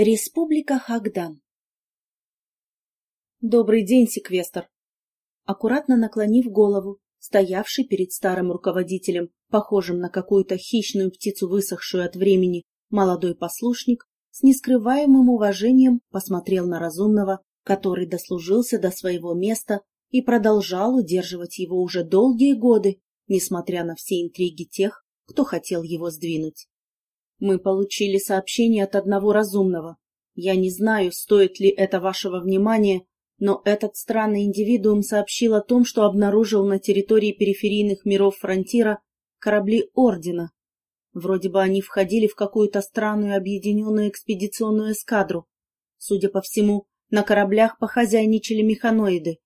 Республика Хагдан Добрый день, секвестр. Аккуратно наклонив голову, стоявший перед старым руководителем, похожим на какую-то хищную птицу, высохшую от времени, молодой послушник, с нескрываемым уважением посмотрел на разумного, который дослужился до своего места и продолжал удерживать его уже долгие годы, несмотря на все интриги тех, кто хотел его сдвинуть. Мы получили сообщение от одного разумного. Я не знаю, стоит ли это вашего внимания, но этот странный индивидуум сообщил о том, что обнаружил на территории периферийных миров Фронтира корабли Ордена. Вроде бы они входили в какую-то странную объединенную экспедиционную эскадру. Судя по всему, на кораблях похозяйничали механоиды.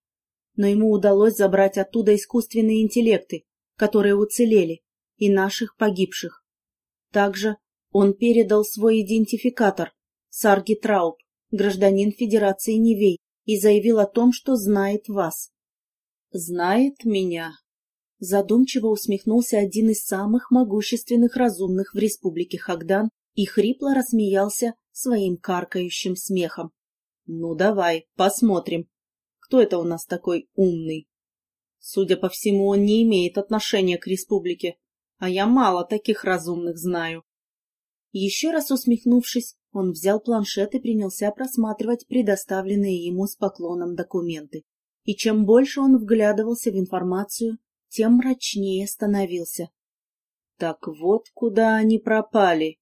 Но ему удалось забрать оттуда искусственные интеллекты, которые уцелели, и наших погибших. Также он передал свой идентификатор, Сарги Трауб, гражданин Федерации Невей, и заявил о том, что знает вас. «Знает меня», — задумчиво усмехнулся один из самых могущественных разумных в республике Хагдан и хрипло рассмеялся своим каркающим смехом. «Ну давай, посмотрим, кто это у нас такой умный?» Судя по всему, он не имеет отношения к республике, а я мало таких разумных знаю. Еще раз усмехнувшись, он взял планшет и принялся просматривать предоставленные ему с поклоном документы. И чем больше он вглядывался в информацию, тем мрачнее становился. «Так вот куда они пропали!»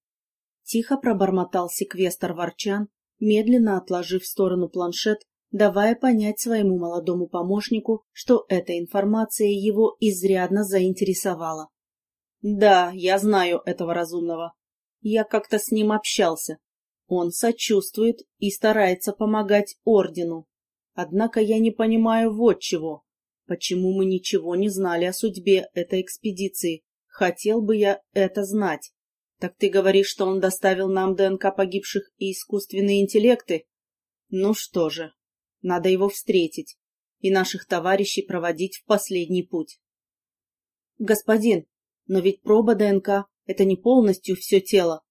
Тихо пробормотал секвестр Ворчан, медленно отложив в сторону планшет, давая понять своему молодому помощнику, что эта информация его изрядно заинтересовала. «Да, я знаю этого разумного. Я как-то с ним общался. Он сочувствует и старается помогать ордену. Однако я не понимаю вот чего. Почему мы ничего не знали о судьбе этой экспедиции? Хотел бы я это знать. Так ты говоришь, что он доставил нам ДНК погибших и искусственные интеллекты? Ну что же, надо его встретить и наших товарищей проводить в последний путь. Господин, но ведь проба ДНК — это не полностью все тело.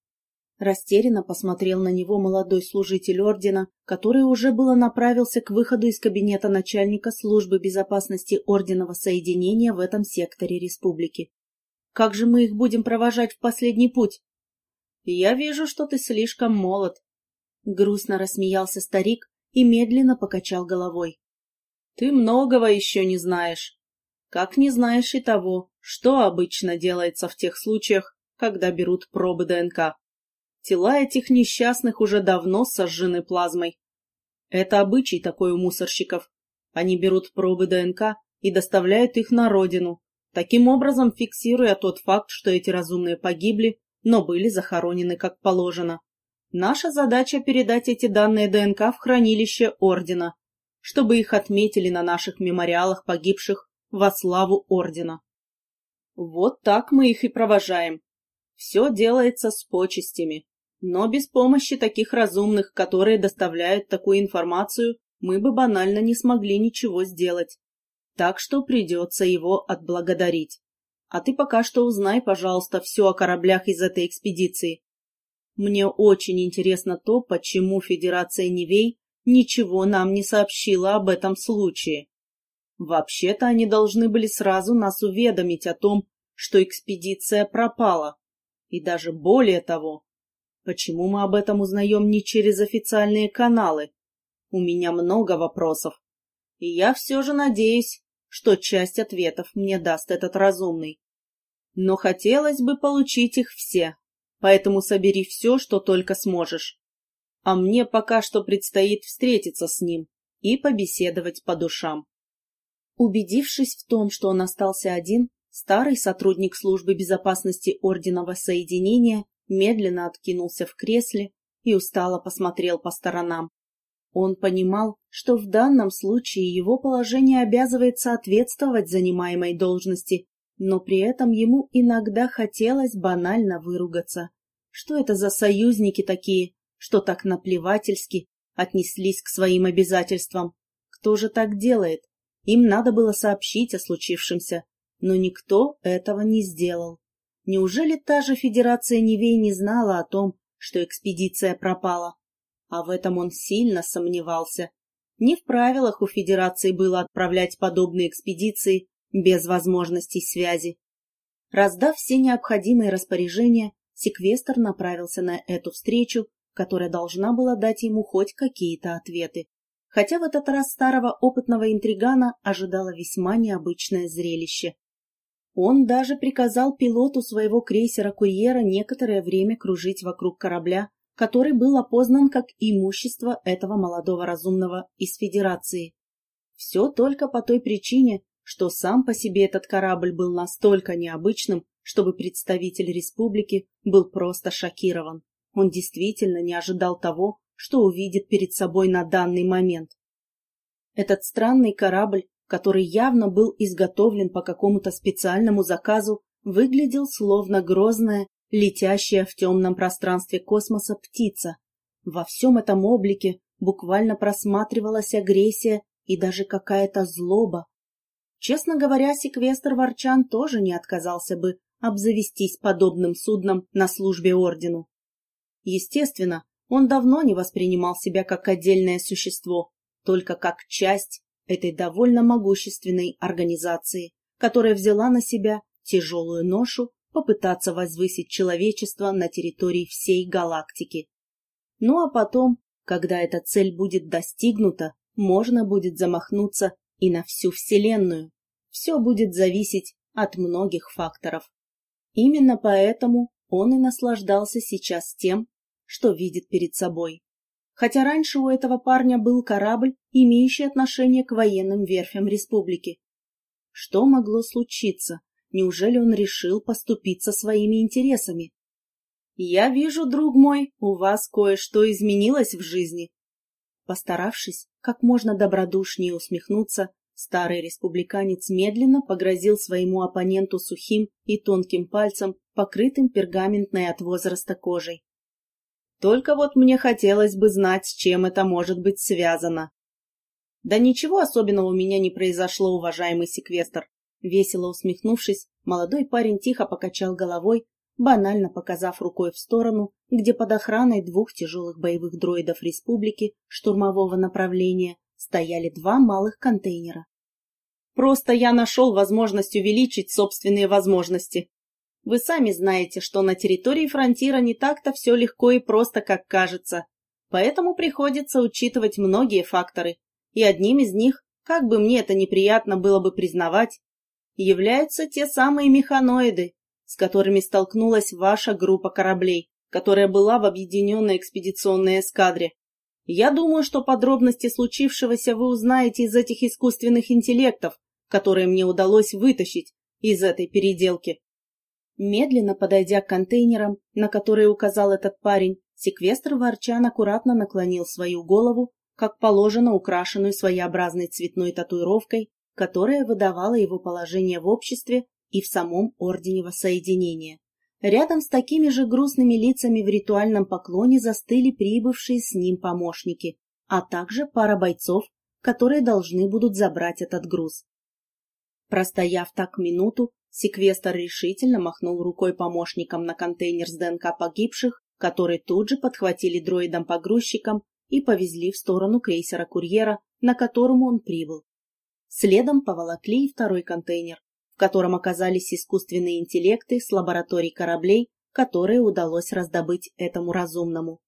Растерянно посмотрел на него молодой служитель ордена, который уже было направился к выходу из кабинета начальника службы безопасности орденного соединения в этом секторе республики. «Как же мы их будем провожать в последний путь?» «Я вижу, что ты слишком молод», — грустно рассмеялся старик и медленно покачал головой. «Ты многого еще не знаешь. Как не знаешь и того, что обычно делается в тех случаях, когда берут пробы ДНК. Тела этих несчастных уже давно сожжены плазмой. Это обычай такой у мусорщиков. Они берут пробы ДНК и доставляют их на родину, таким образом фиксируя тот факт, что эти разумные погибли, но были захоронены как положено. Наша задача передать эти данные ДНК в хранилище Ордена, чтобы их отметили на наших мемориалах погибших во славу Ордена. Вот так мы их и провожаем. Все делается с почестями. Но без помощи таких разумных, которые доставляют такую информацию, мы бы банально не смогли ничего сделать. Так что придется его отблагодарить. А ты пока что узнай, пожалуйста, все о кораблях из этой экспедиции. Мне очень интересно то, почему Федерация Невей ничего нам не сообщила об этом случае. Вообще-то они должны были сразу нас уведомить о том, что экспедиция пропала. И даже более того, Почему мы об этом узнаем не через официальные каналы? У меня много вопросов. И я все же надеюсь, что часть ответов мне даст этот разумный. Но хотелось бы получить их все, поэтому собери все, что только сможешь. А мне пока что предстоит встретиться с ним и побеседовать по душам. Убедившись в том, что он остался один, старый сотрудник службы безопасности Орденного Соединения медленно откинулся в кресле и устало посмотрел по сторонам. Он понимал, что в данном случае его положение обязывает соответствовать занимаемой должности, но при этом ему иногда хотелось банально выругаться. Что это за союзники такие, что так наплевательски отнеслись к своим обязательствам? Кто же так делает? Им надо было сообщить о случившемся, но никто этого не сделал. Неужели та же Федерация Невей не знала о том, что экспедиция пропала? А в этом он сильно сомневался. Не в правилах у Федерации было отправлять подобные экспедиции без возможностей связи. Раздав все необходимые распоряжения, секвестр направился на эту встречу, которая должна была дать ему хоть какие-то ответы. Хотя в этот раз старого опытного интригана ожидало весьма необычное зрелище. Он даже приказал пилоту своего крейсера-курьера некоторое время кружить вокруг корабля, который был опознан как имущество этого молодого разумного из Федерации. Все только по той причине, что сам по себе этот корабль был настолько необычным, чтобы представитель республики был просто шокирован. Он действительно не ожидал того, что увидит перед собой на данный момент. Этот странный корабль, который явно был изготовлен по какому-то специальному заказу, выглядел словно грозная, летящая в темном пространстве космоса птица. Во всем этом облике буквально просматривалась агрессия и даже какая-то злоба, Честно говоря, секвестр Ворчан тоже не отказался бы обзавестись подобным судном на службе ордену. Естественно, он давно не воспринимал себя как отдельное существо, только как часть этой довольно могущественной организации, которая взяла на себя тяжелую ношу попытаться возвысить человечество на территории всей галактики. Ну а потом, когда эта цель будет достигнута, можно будет замахнуться и на всю Вселенную. Все будет зависеть от многих факторов. Именно поэтому он и наслаждался сейчас тем, что видит перед собой. Хотя раньше у этого парня был корабль, имеющий отношение к военным верфям республики. Что могло случиться? Неужели он решил поступиться своими интересами? «Я вижу, друг мой, у вас кое-что изменилось в жизни», Постаравшись как можно добродушнее усмехнуться, старый республиканец медленно погрозил своему оппоненту сухим и тонким пальцем, покрытым пергаментной от возраста кожей. Только вот мне хотелось бы знать, с чем это может быть связано. Да ничего особенного у меня не произошло, уважаемый секвестр. Весело усмехнувшись, молодой парень тихо покачал головой, банально показав рукой в сторону, где под охраной двух тяжелых боевых дроидов республики штурмового направления стояли два малых контейнера. Просто я нашел возможность увеличить собственные возможности. Вы сами знаете, что на территории фронтира не так-то все легко и просто, как кажется. Поэтому приходится учитывать многие факторы. И одним из них, как бы мне это неприятно было бы признавать, являются те самые механоиды, с которыми столкнулась ваша группа кораблей, которая была в объединенной экспедиционной эскадре. Я думаю, что подробности случившегося вы узнаете из этих искусственных интеллектов, которые мне удалось вытащить из этой переделки. Медленно подойдя к контейнерам, на которые указал этот парень, секвестр Ворчан аккуратно наклонил свою голову, как положено украшенную своеобразной цветной татуировкой, которая выдавала его положение в обществе и в самом Ордене Воссоединения. Рядом с такими же грустными лицами в ритуальном поклоне застыли прибывшие с ним помощники, а также пара бойцов, которые должны будут забрать этот груз. Простояв так минуту, секвестр решительно махнул рукой помощникам на контейнер с ДНК погибших, который тут же подхватили дроидом-погрузчиком и повезли в сторону крейсера-курьера, на котором он прибыл. Следом поволокли и второй контейнер, котором оказались искусственные интеллекты с лабораторий кораблей, которые удалось раздобыть этому разумному.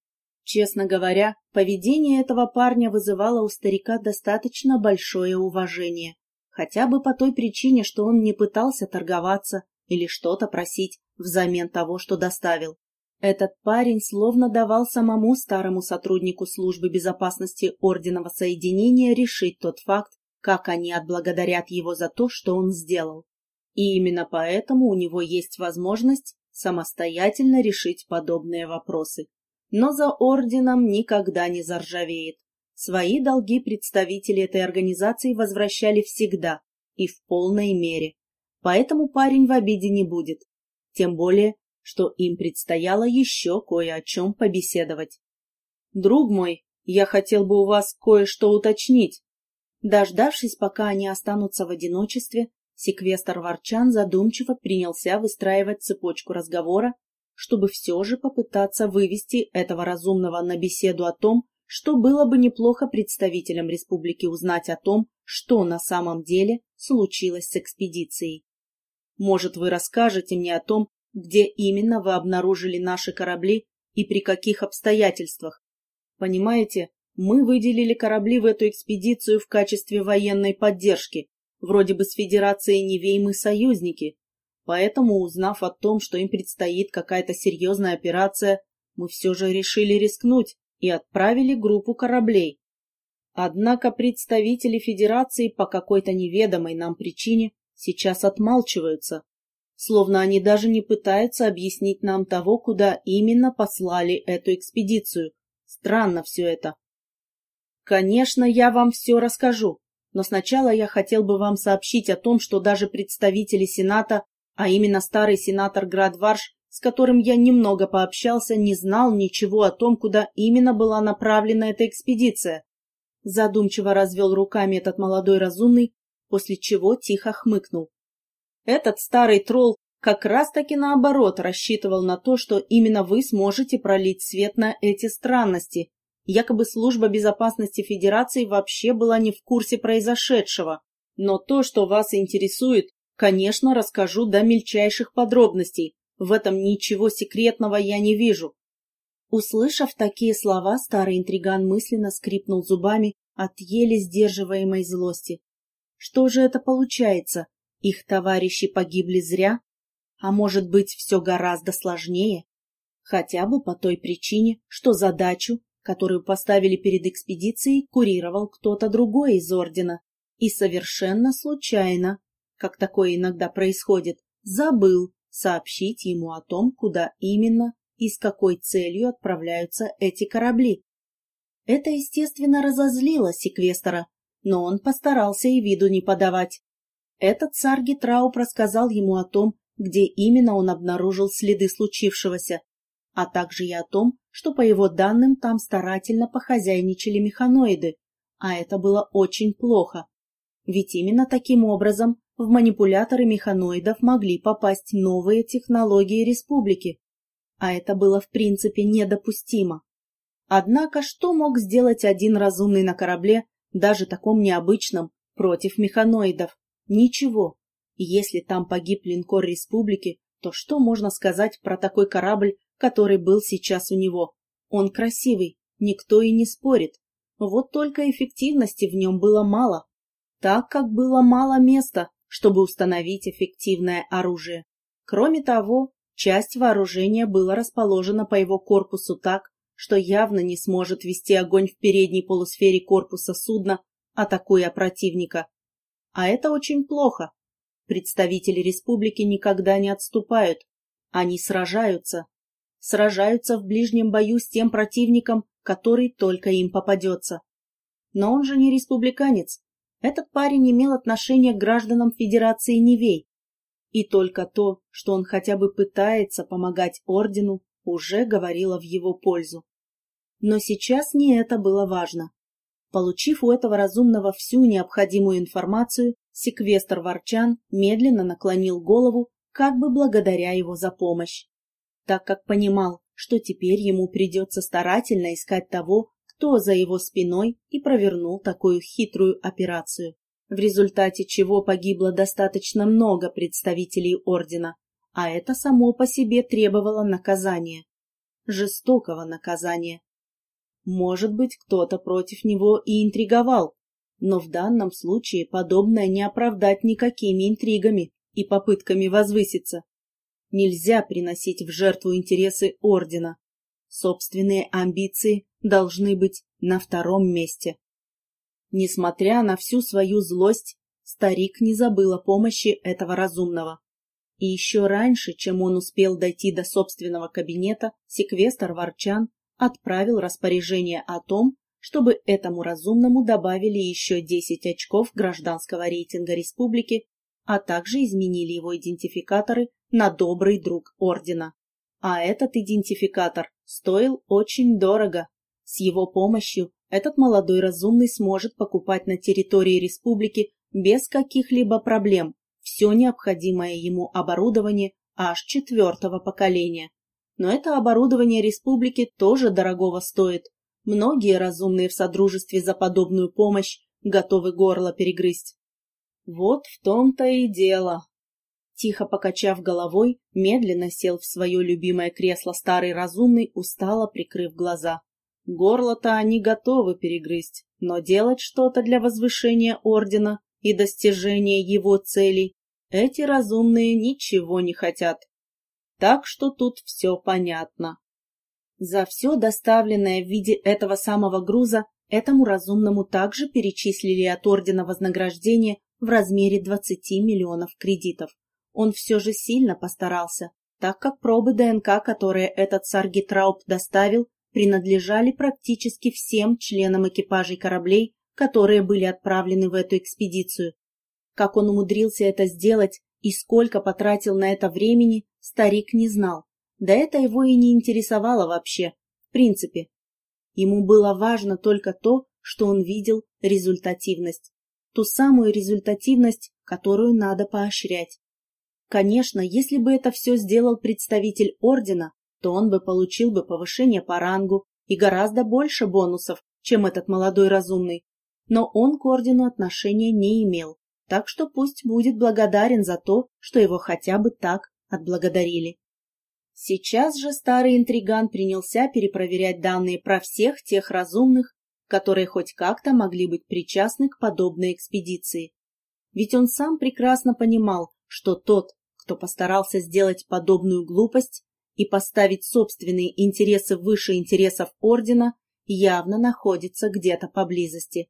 Честно говоря, поведение этого парня вызывало у старика достаточно большое уважение, хотя бы по той причине, что он не пытался торговаться или что-то просить взамен того, что доставил. Этот парень словно давал самому старому сотруднику службы безопасности Ордена Соединения решить тот факт, как они отблагодарят его за то, что он сделал. И именно поэтому у него есть возможность самостоятельно решить подобные вопросы. Но за орденом никогда не заржавеет. Свои долги представители этой организации возвращали всегда и в полной мере. Поэтому парень в обиде не будет. Тем более, что им предстояло еще кое о чем побеседовать. «Друг мой, я хотел бы у вас кое-что уточнить». Дождавшись, пока они останутся в одиночестве, Секвестр Ворчан задумчиво принялся выстраивать цепочку разговора, чтобы все же попытаться вывести этого разумного на беседу о том, что было бы неплохо представителям республики узнать о том, что на самом деле случилось с экспедицией. Может, вы расскажете мне о том, где именно вы обнаружили наши корабли и при каких обстоятельствах. Понимаете, мы выделили корабли в эту экспедицию в качестве военной поддержки. Вроде бы с Федерацией Невей мы союзники. Поэтому, узнав о том, что им предстоит какая-то серьезная операция, мы все же решили рискнуть и отправили группу кораблей. Однако представители Федерации по какой-то неведомой нам причине сейчас отмалчиваются, словно они даже не пытаются объяснить нам того, куда именно послали эту экспедицию. Странно все это. Конечно, я вам все расскажу, но сначала я хотел бы вам сообщить о том, что даже представители Сената, а именно старый сенатор Градварш, с которым я немного пообщался, не знал ничего о том, куда именно была направлена эта экспедиция. Задумчиво развел руками этот молодой разумный, после чего тихо хмыкнул. Этот старый тролл как раз-таки наоборот рассчитывал на то, что именно вы сможете пролить свет на эти странности. Якобы служба безопасности Федерации вообще была не в курсе произошедшего. Но то, что вас интересует, конечно, расскажу до мельчайших подробностей. В этом ничего секретного я не вижу. Услышав такие слова, старый интриган мысленно скрипнул зубами от еле сдерживаемой злости. Что же это получается? Их товарищи погибли зря? А может быть, все гораздо сложнее? Хотя бы по той причине, что задачу, которую поставили перед экспедицией, курировал кто-то другой из Ордена. И совершенно случайно, как такое иногда происходит, забыл сообщить ему о том, куда именно и с какой целью отправляются эти корабли. Это, естественно, разозлило секвестора, но он постарался и виду не подавать. Этот царь Гитрауп рассказал ему о том, где именно он обнаружил следы случившегося, а также и о том, что, по его данным, там старательно похозяйничали механоиды, а это было очень плохо. Ведь именно таким образом в манипуляторы механоидов могли попасть новые технологии республики, а это было в принципе недопустимо. Однако что мог сделать один разумный на корабле, даже таком необычном, против механоидов? Ничего. если там погиб линкор республики, то что можно сказать про такой корабль, который был сейчас у него? Он красивый, никто и не спорит. Вот только эффективности в нем было мало, так как было мало места, чтобы установить эффективное оружие. Кроме того, часть вооружения была расположена по его корпусу так, что явно не сможет вести огонь в передней полусфере корпуса судна, атакуя противника. А это очень плохо. Представители республики никогда не отступают. Они сражаются. Сражаются в ближнем бою с тем противником, который только им попадется. Но он же не республиканец, этот парень имел отношение к гражданам Федерации Невей, и только то, что он хотя бы пытается помогать ордену, уже говорило в его пользу. Но сейчас не это было важно. Получив у этого разумного всю необходимую информацию, секвестр Ворчан медленно наклонил голову, как бы благодаря его за помощь. Так как понимал, что теперь ему придется старательно искать того, кто за его спиной и провернул такую хитрую операцию, в результате чего погибло достаточно много представителей ордена, а это само по себе требовало наказания. Жестокого наказания. Может быть, кто-то против него и интриговал, но в данном случае подобное не оправдать никакими интригами и попытками возвыситься. Нельзя приносить в жертву интересы ордена. Собственные амбиции должны быть на втором месте. Несмотря на всю свою злость, старик не забыл о помощи этого разумного. И еще раньше, чем он успел дойти до собственного кабинета, секвестр Ворчан отправил распоряжение о том, чтобы этому разумному добавили еще 10 очков гражданского рейтинга республики, а также изменили его идентификаторы на «Добрый друг Ордена». А этот идентификатор стоил очень дорого, с его помощью этот молодой разумный сможет покупать на территории республики без каких-либо проблем все необходимое ему оборудование аж четвертого поколения. Но это оборудование республики тоже дорогого стоит, Многие разумные в содружестве за подобную помощь готовы горло перегрызть. Вот в том-то и дело. Тихо покачав головой, медленно сел в свое любимое кресло старый разумный, устало прикрыв глаза. Горло-то они готовы перегрызть, но делать что-то для возвышения ордена и достижения его целей эти разумные ничего не хотят. Так что тут все понятно. За все доставленное в виде этого самого груза этому разумному также перечислили от ордена вознаграждение в размере 20 миллионов кредитов. Он все же сильно постарался, так как пробы ДНК, которые этот Саргитрауп доставил, принадлежали практически всем членам экипажей кораблей, которые были отправлены в эту экспедицию. Как он умудрился это сделать и сколько потратил на это времени, старик не знал. Да это его и не интересовало вообще, в принципе. Ему было важно только то, что он видел результативность. Ту самую результативность, которую надо поощрять. Конечно, если бы это все сделал представитель ордена, то он бы получил бы повышение по рангу и гораздо больше бонусов, чем этот молодой разумный. Но он к ордену отношения не имел, так что пусть будет благодарен за то, что его хотя бы так отблагодарили. Сейчас же старый интриган принялся перепроверять данные про всех тех разумных, которые хоть как-то могли быть причастны к подобной экспедиции. Ведь он сам прекрасно понимал, что тот, кто постарался сделать подобную глупость и поставить собственные интересы выше интересов Ордена, явно находится где-то поблизости.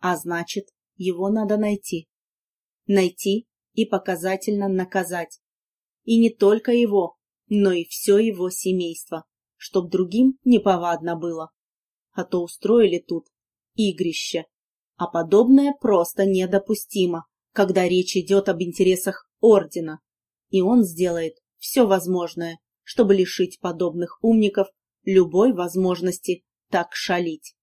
А значит, его надо найти. Найти и показательно наказать. И не только его, но и все его семейство, чтоб другим неповадно было. А то устроили тут игрище. А подобное просто недопустимо, когда речь идет об интересах Ордена. И он сделает все возможное, чтобы лишить подобных умников любой возможности так шалить.